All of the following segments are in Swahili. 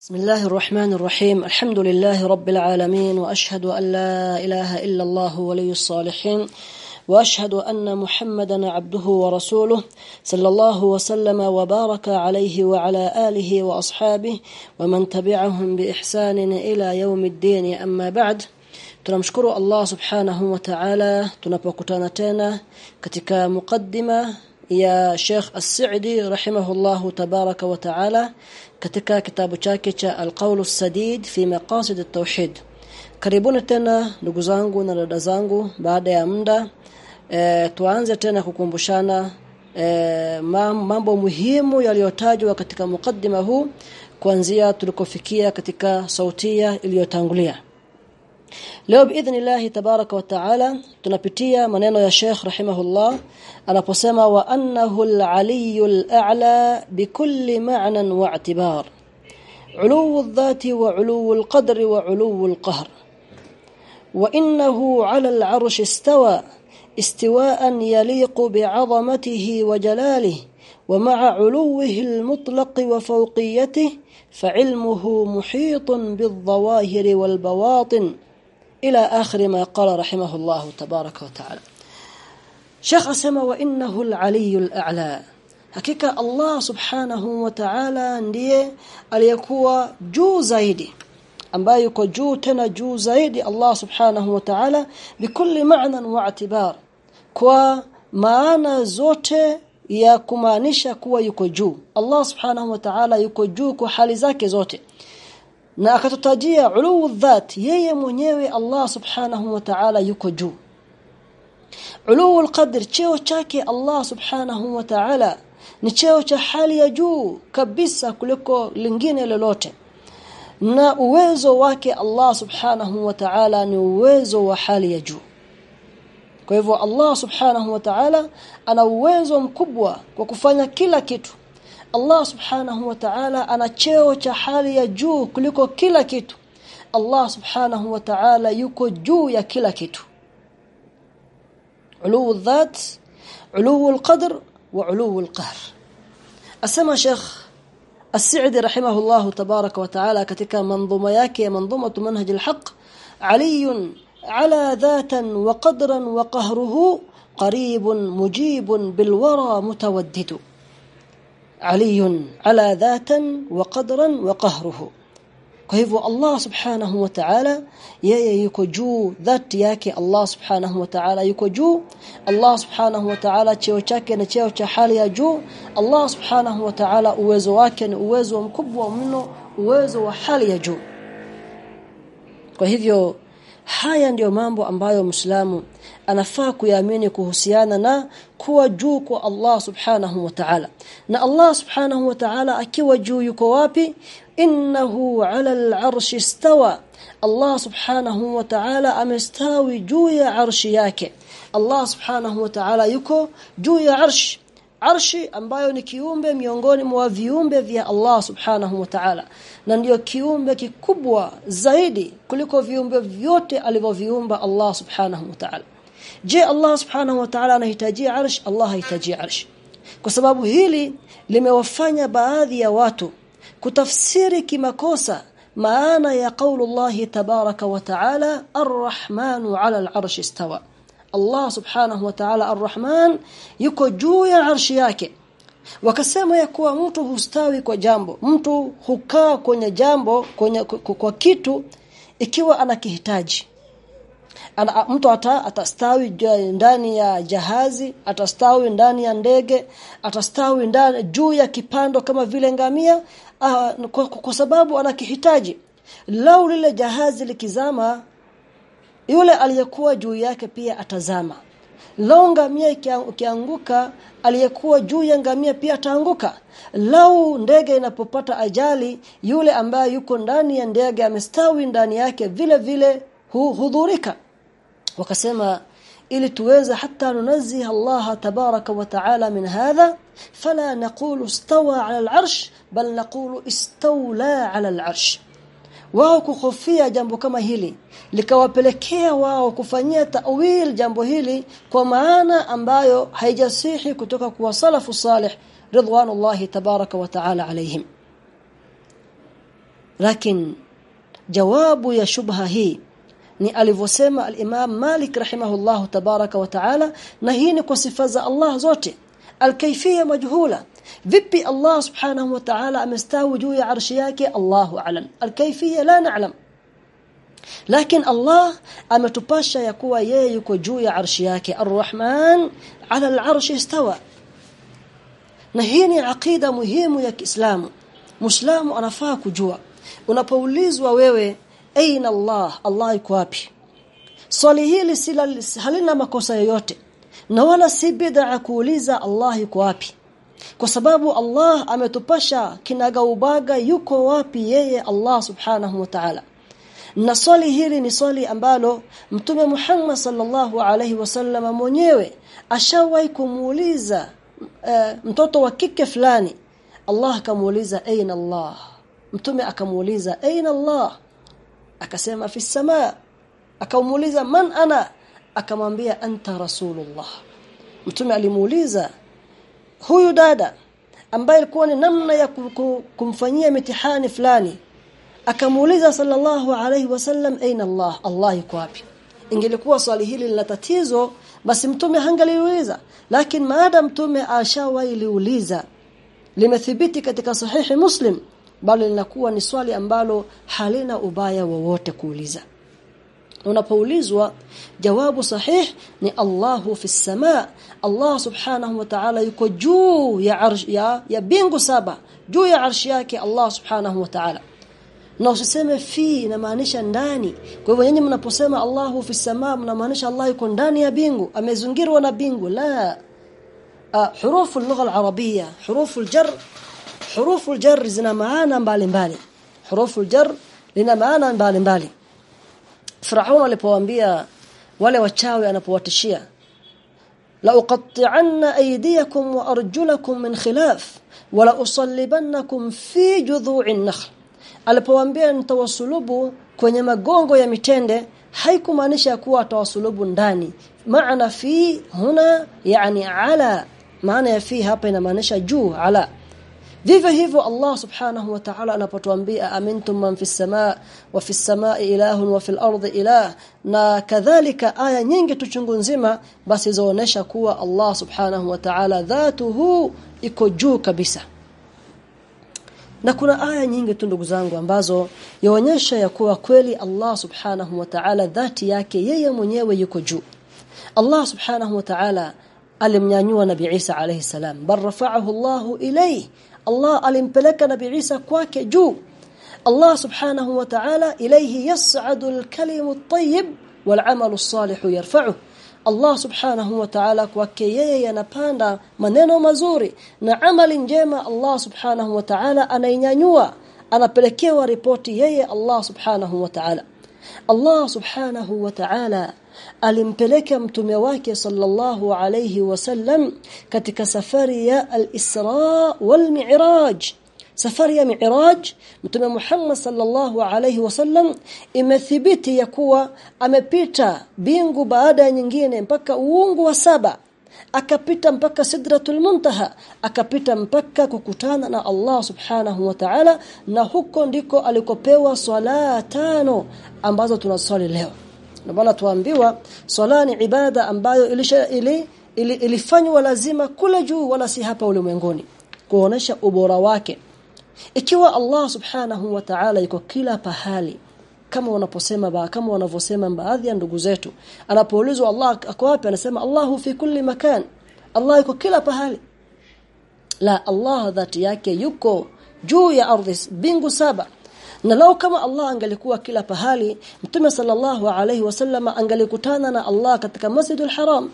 بسم الله الرحمن الرحيم. الحمد لله رب العالمين وأشهد أن لا إله إلا الله ولي الصالحين وأشهد أن محمدا عبده ورسوله صلى الله وسلم وبارك عليه وعلى آله وأصحابه ومن تبعهم بإحسان إلى يوم الدين. أما بعد tunamshukuru Allah subhanahu wa ta'ala tunapokutana tena katika mukaddima ya Sheikh As-Sa'di rahimahullahu tabaraka katika kitabu chake cha Al-Qawl As-Sadid fi Maqasid At-Tauhid karibuni tena ndugu zangu na dada zangu baada ya muda. E, tuanze tena kukumbushana e, mambo muhimu yaliyotajwa katika mukaddima huu kuanzia tulikofikia katika sautia iliyotangulia Leo biidhnillah tabaraka wa taala tunapitia maneno ya Sheikh rahimahullah anaposema wa annahu al-aliyyul a'la bikulli ma'nan wa i'tibar علو الذات وعلو القدر وعلو القهر وانه على العرش استوى استواء يليق بعظمته وجلاله ومع علوه المطلق وفوقيته فعلمه محيط بالظواهر والبواطن إلى آخر ما قال رحمه الله تبارك وتعالى شيخ اسما وانه العلي الاعلى hakika Allah subhanahu wa ta'ala ndiye aliyekuwa juu zaidi ambaye yuko juu tena juu zaidi Allah subhanahu wa ta'ala bikulli ma'nan wa i'tibar kwa maana zote ya kumaanisha kuwa yuko juu Allah subhanahu wa ta'ala yuko juu kwa hali zake zote na akatutajia uluu dhat yeye mwenyewe Allah subhanahu wa ta'ala yuko juu. Uluu alqadr cheo chake Allah subhanahu wa ta'ala ni cheo cha hali ya juu kabisa kuliko lingine lolote. Na uwezo wake Allah subhanahu wa ta'ala ni uwezo wa hali ya juu. Kwa hivyo Allah subhanahu wa ta'ala ana uwezo mkubwa kwa kufanya kila kitu Allah subhanahu wa ta'ala ana cheo cha hali ya juu kuliko kila kitu Allah subhanahu wa ta'ala yuko juu ya kila kitu uluu dhat uluu alqadr wa uluu alqahr asema Sheikh As-Sa'di rahimahullah tabaraka wa ta'ala katika manzuma yake ya manzuma manhaj al-haq aliyun ala dhatan wa qadran wa qahruhu qaribun علي على ذاتا وقدرا وقهره kwa hivyo Allah subhanahu wa ta'ala yeye yuko juu dhati yake Allah subhanahu wa ta'ala yuko juu Allah subhanahu wa ta'ala cheo chake na cheo cha hali ya juu Allah subhanahu wa ta'ala uwezo wake ni uwezo mkubwa mno uwezo wa hali ya juu kwa hivyo haya ndiyo mambo ambayo Muislamu anafaa kuyaamini kuhusiana na kuwa juu kwa Allah Subhanahu wa Ta'ala. Na Allah Subhanahu wa Ta'ala akiwa juu yuko wapi? Innahu 'ala al-'arshi istawa. Allah Subhanahu wa Ta'ala amestawi juu ya arshi yake. Allah Subhanahu wa Ta'ala yuko juu ya arshi arshi ambayo ni kiumbe miongoni mwa viumbe vya Allah subhanahu wa ta'ala na ndiyo kiumbe kikubwa zaidi kuliko viumbe vyote alivyoviumba Allah subhanahu wa ta'ala je Allah subhanahu wa ta'ala anahitaji arsh? Allah hahitaji arsh. Kwa sababu hili limewafanya baadhi ya watu kutafsiri kimakosa maana ya kaulu Allah tabaraka wa ta'ala ar-rahmanu 'ala al-'arshi istawa. Allah subhanahu wa ta'ala ar-Rahman yuko juu ya arshi yake. Wakasema ya kuwa mtu hustawi kwa jambo mtu hukaa kwenye jambo kwenye kwa kitu ikiwa anakihitaji ana mtu ata, atastawi ndani ya jahazi atastawi ndani ya ndege atastawi ndani juu ya kipando kama vile ngamia ah, kwa, kwa sababu anakihitaji. Lau lile jahazi likizama yule aliyekuwa juu yake pia atazama. Lau ngamia ikianguka aliyekuwa juu ya ngamia pia ataanguka. Lau ndege inapopata ajali yule ambaye yuko ndani ya ndege amestawi ndani yake vile vile hudhurika wakasema ili tuweze hata nunazih Allah tabaraka wa taala min hadha fala naqulu istawa ala al-arsh bal naqulu istawla ala al-arsh. Wao kuhofia jambo kama hili likawapelekea wao kufanyia ta'wil jambo hili kwa maana ambayo haijasihi kutoka kwa salafu salih ridwanullahi tabaraka wa taala alaihim lakini jawabu ya shubha hii ni alivyosema al-Imam Malik rahimahullahu tabaraka wa taala na hii ni kwa sifa za Allah zote. Al-kayfiyya majhula. Vipi Allah subhanahu wa ta'ala amestawi juu ya arshi yake? Allahu a'lam. Al-kayfiyya la na'lam. Lakini Allah ametupasha ya kuwa yeye yuko juu ya arshi yake. ar-Rahman 'ala al-'arshi istawa. Na hii ni aqida muhimu ya Kiislamu. Muislamu anafaa kujua. Unapoulizwa wewe aina Allah Allah yuko wapi? Swali hili sila halina makosa yoyote. Na wala si bid'a kuuliza Allah yuko wapi. Kwa sababu Allah ametupasha kinaga ubaga yuko wapi yeye Allah subhanahu wa ta'ala. Na swali hili ni swali ambalo mtume Muhammad sallallahu alaihi wasallam mwenyewe ashawahi kumuuliza uh, mtoto wa kike fulani. Allah akamuuliza aina Allah? Mtume akamuuliza aina Allah akasema fi samaa akamuuliza man ana? Akamwambia anta rasulullah. Mtume alimuuliza huyu dada ambaye alikuwa ni namna ya kumfanyia mitihani fulani. Akamuuliza sallallahu alayhi wasallam aina Allah? Allah yuko wapi? Ingelikuwa swali hili lina tatizo basi mtume hangaliuliza. Lakini maada mtume ashawailiuliza limethibiti katika sahihi muslim bali linakuwa ni swali ambalo halina ubaya wowote kuuliza. Unapoulizwa jawabu sahih ni Allahu fi samaa Allah subhanahu wa ta'ala yuko juu ya arsh ya, ya bingu saba juu ya arshi yake Allah subhanahu wa ta'ala. Na usiseme fi inamaanisha ndani. Kwa hivyo nyinyi mnaposema Allahu fi samaa mnamaanisha Allah yuko ndani ya bingu amezungirwa na bingu. La. Hurufu lugha al-arabia hurufu al-jar hurufu al-jar zina maana mbalimbali. Hurufu al-jar lina maana mbalimbali. Firaun alipowaambia wale wachawi anapowatishia la uqatti'anna aydiyakum wa arjulakum min khilaf wa la usallibannakum fi judhu'in nakhl alipowaambia nitawasulubu kwenye magongo ya mitende haikumaanisha kuwa atawasulubu ndani. Maana fi huna yani ala. Maana ya fi hapa inamaanisha juu ala vivyo hivyo Allah subhanahu wa ta'ala anapotuambia amintum man fis samaa wa fis samaa ilahun wa fil ardi ilah. Na kadhalika aya nyingi tuchungu nzima basi zaonesha kuwa Allah subhanahu wa ta'ala dhatuhu iko juu kabisa. Na kuna aya nyingi tu ndugu zangu ambazo yaonyesha ya kuwa kweli Allah subhanahu wa ta'ala dhati yake yeye mwenyewe yuko juu. Allah subhanahu wa ta'ala alimnyanyua Nabii Isa alayhi salam bal rafa'ahu Allah ilayhi Allah alimpeleka nabi Isa kwake juu. Allah subhanahu wa ta'ala ilayhi yas'adu al-kalimu at-tayyib wal-'amalu as-salih yarfa'uhu Allah subhanahu wa ta'ala kwake yeye yanapanda maneno mazuri na amali njema Allah subhanahu wa ta'ala anainyanyua anapelekewa ripoti yeye Allah subhanahu wa ta'ala Allah subhanahu wa ta'ala alimpeleka mtume wake sallallahu alayhi wasallam katika safari ya al-Isra wal-Mi'raj. Safari ya Mi'raj mtume Muhammad sallallahu alayhi wasallam imethibiti ya kuwa amepita bingu baada ya nyingine mpaka uungu wa saba akapita mpaka sidratul muntaha akapita mpaka kukutana na Allah subhanahu wa ta'ala na huko ndiko alikopewa swala tano ambazo tunaswali leo. Na bwana tuambiwa swala ni ibada ambayo ilisha ili, ili ilifanywa lazima kule juu wala si hapa ulimwenguni kuonesha ubora wake. Ikiwa Allah subhanahu wa ta'ala yuko kila pahali kama wanaposema ba kama wanavyosema baadhi ya ndugu zetu. Anapoulizwa Allah ako wapi? Anasema Allahu fi kulli makan. Allah yuko kila pahali. La Allah dhati yake yuko juu ya ardhi bingu saba. Na lao kama Allah angalikuwa kila pahali mtume sallallahu alayhi wasallam angalikutana na Allah katika Masjidul Haram.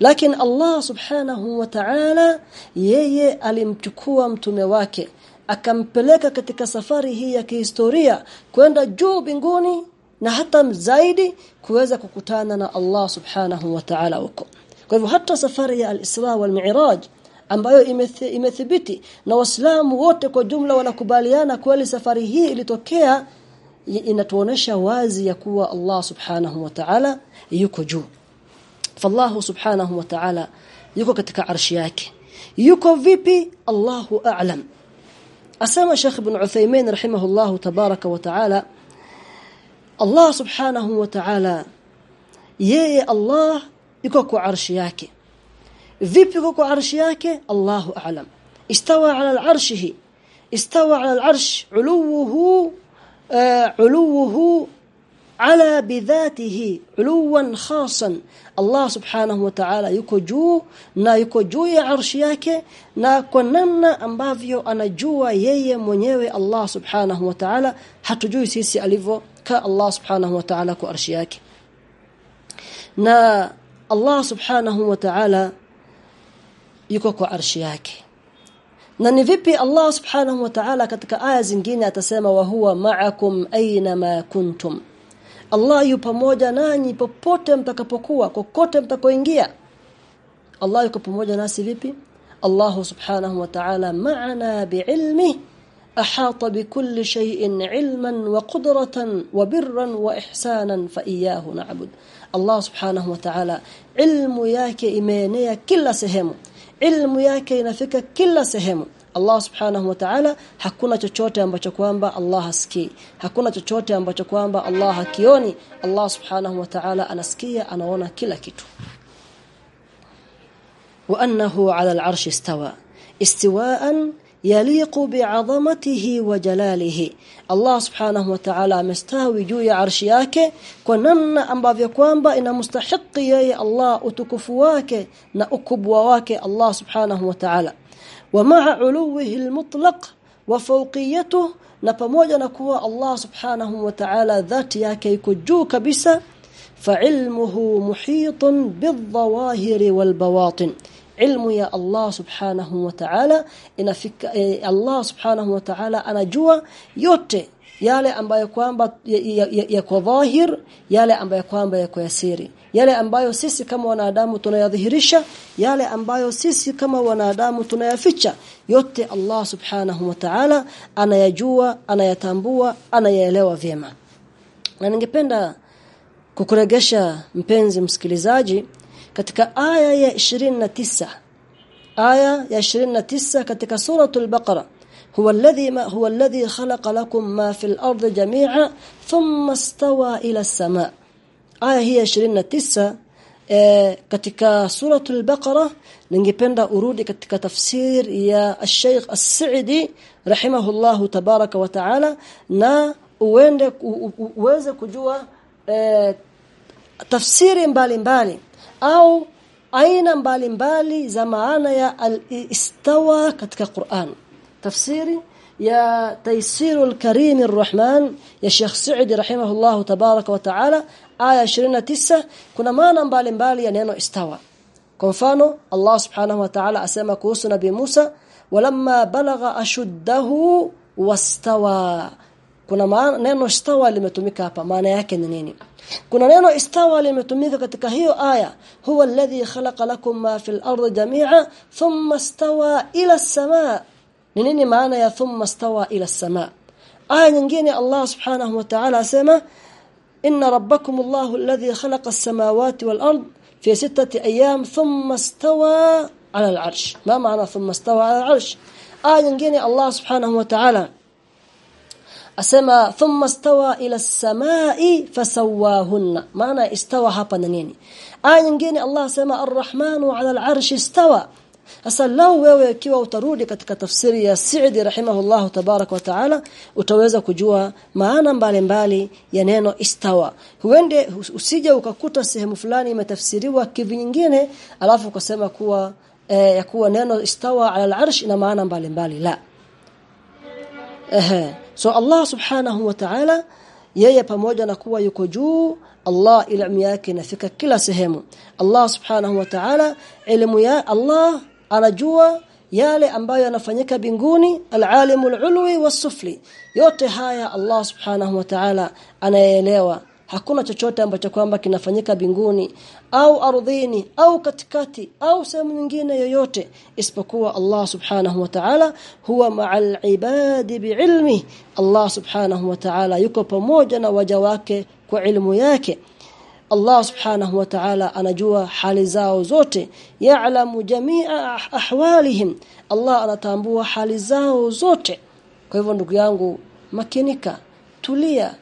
Lakini Allah subhanahu wa ta'ala yeye alimchukua mtume wake akampeleka katika safari hii ya kihistoria kwenda juu binguni na hata zaidi kuweza kukutana na Allah subhanahu wa ta'ala huko. Kwa hivyo hata safari ya al-Isra wal Mi'raj ambayo imethibiti na waislamu wote kwa jumla wanakubaliana kweli safari hii ilitokea inatuonesha wazi ya kuwa Allah subhanahu wa ta'ala yuko juu. Fallahu subhanahu wa ta'ala yuko katika arshi yake. Yuko vipi? Allahu a'lam asema Sheikh Ibn Uthaymeen rahimahullah tabaraka wa taala Allah subhanahu wa ta'ala yeye Allah yuko kwa arshi yake vipi yuko kwa arshi yake Allahu a'lam istawa ala arshihi istawa ala al-arsh uluwuhu uluwuhu ala bidhatihi uluwan khasan Allah subhanahu wa ta'ala yuko juu na yuko juu ya arshi yake na kwa namna ambavyo anajua yeye mwenyewe Allah subhanahu wa ta'ala hatujui sisi alivyo ka Allah subhanahu wa ta'ala kwa arshi yake na Allah subhanahu wa ta'ala yuko kwa arshi yake na ni vipi Allah subhanahu wa ta'ala katika aya zingine atasema wa huwa ma'akum aina ma kuntum Allah yu pamoja nanyi popote mtakapokuwa kokote mtakoingia. Allah yuko pamoja nasi vipi? Allah subhanahu wa ta'ala ma'ana bi'ilmi ahata bikulli shay'in 'ilman wa qudratan wa birran wa ihsanan fa iyyahu na'bud. Allah subhanahu wa ta'ala ilmu yake imeenea kila sehemu. Ilmu yake inafika kila sehemu Allah subhanahu wa ta'ala hakuna chochote ambacho kwamba Allah hasikii. Hakuna chochote ambacho kwamba Allah hakioni. Allah subhanahu wa ta'ala anasikia anaona kila kitu. Wa annahu 'ala al-'arshi istawa istiwa'an yaliqu bi'azamatihi wa jalalihi. Allah subhanahu wa ta'ala amestawi juu ya arshi yake kwa namna ambavyo kwamba inamstahiki yeye Allah utukufu wake na ukubwa wake Allah subhanahu wa ta'ala wa علوه المطلق وفوقيته na pamoja na kuwa Allah subhanahu wa ta'ala dhati yake iko juu kabisa fa'ilmuhu muhitun bidh-dhawahiri wal-bawatin. Ilmu ya Allah subhanahu wa ta'ala inafika eh, Allah subhanahu yote yale ambayo kwamba yako dhahir yale ambayo kwamba yako yasiri yale ambayo sisi kama wanadamu tunayadhihirisha yale ambayo sisi kama wanadamu tunayaficha yote Allah subhanahu wa ta'ala anayajua anayatambua anayaelewa vyema. Na ningependa kukuregesha mpenzi msikilizaji katika aya ya 29 aya ya 29 katika suratul baqara. Huwa alladhi ma huwa alladhi khalaqa lakum ma fil ardi jami'a thumma istawa ila as-sama' aya hii ya 29 e, katika suratul baqara ningependa urudi katika tafsir ya al-Sheikh As-Sa'di rahimahullahu tabaraka wa taala na uende uweze kujua e, tafsiri mbalimbali mbali. au aina mbalimbali za maana ya al-istawa katika Qur'an tafsiri يا تيسير الكريم الرحمن يا شيخ سعد رحمه الله تبارك وتعالى آية 29 كنا معنى مبالمبال يا نينو استوى. كمفانو الله سبحانه وتعالى اسما كوسنا بموسى ولما بلغ أشده واستوى. كنا معنى نينو استوى لمتميكا هبا معنى yake ni nini kuna neno istawa limetumika katika hiyo aya huwa alladhi khalaqa lakum ma fil ardi jami'a thumma istawa ila ni nini maana ya thumma istawa ila as-samaa aya nyingine Allah subhanahu wa ta'ala asema inna rabbakum Allahu alladhi khalaqa as-samawati wal ard fi sittati ayyam thumma istawa ala al-'arsh ma maana thumma istawa ala al-'arsh aya nyingine Allah subhanahu wa ta'ala asema thumma stawa ila samai fasawahunna maana istawa hapa nini aya nyingine Allah asema arrahmanu ala al'arsh istawa sasa lao wewe ikiwa utarudi katika tafsiri ya Sa'di rahimahullahu tabarak wa taala utaweza kujua maana mbalimbali ya neno istawa. Huende usije ukakuta sehemu fulani imetafsiriwa kivi nyingine alafu ukasema kuwa eh, ya kuwa neno istawa ala al-arsh ina maana mbalimbali. La. Ehe. So Allah subhanahu wa ta'ala yeye pamoja na kuwa yuko juu Allah ilmu yake inafika kila sehemu. Allah subhanahu wa ta'ala ilmu ya Allah anajua yale ambayo yanafanyika binguni al-alimul ulwi was-sufli. Yote haya Allah subhanahu wa ta'ala anaelewa hakuna chochote ambacho kwamba kinafanyika binguni au ardhini au katikati au sehemu nyingine yoyote isipokuwa Allah subhanahu wa ta'ala huwa ma'al ibadi bi'ilmi Allah subhanahu wa ta'ala yuko pamoja na waja wake kwa ilmu yake Allah subhanahu wa ta'ala anajua hali zao zote. Ya'lamu jami'a ahwalihim. Allah anatambua hali zao zote. Kwa hivyo ndugu yangu makinika tulia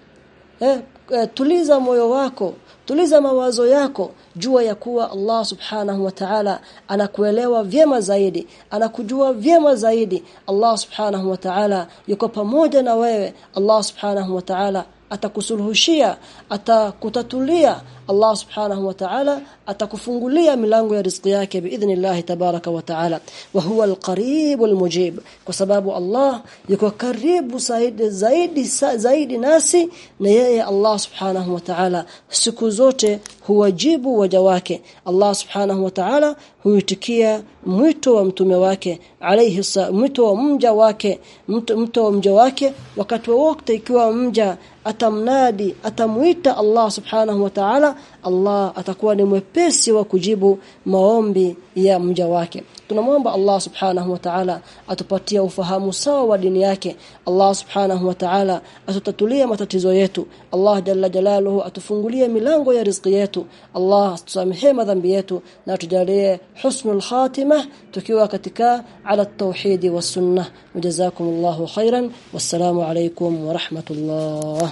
eh, eh, tuliza moyo wako tuliza mawazo yako jua ya kuwa Allah subhanahu wa ta'ala anakuelewa vyema zaidi anakujua vyema zaidi. Allah subhanahu wa ta'ala yuko pamoja na wewe. Allah subhanahu wa ta'ala atakusuluhushia atakutatulia. Allah subhanahu wa ta'ala atakufungulia milango ya riziki yake biidhnillah tabaraka wa ta'ala. Wa huwa alqarib almujib kwa sababu Allah yuko karibu zaidi zaidi zaidi nasi na yeye Allah subhanahu wa ta'ala. Siku zote huwajibu waja wake. Allah subhanahu wa ta'ala huitikia mwito wa mtume wake alayhi mwito wa mja wake mto wa mja wake wakati wote ikiwa mja atamnadi atamuita Allah subhanahu wa ta'ala Allah atakuwa ni mwepesi wa kujibu maombi ya mja wake. Tunamwomba Allah subhanahu wa ta'ala atupatie ufahamu sawa wa dini yake. Allah subhanahu wa ta'ala atutatulie matatizo yetu. Allah jalla jalaluhu atufungulie milango ya riziki yetu. Allah tusamehe madhambi yetu na tujalie husnul khatimah tukiwa katika ala tauhidi was sunnah. Wajazakumullahu khairan. Wassalamu alaykum wa rahmatullah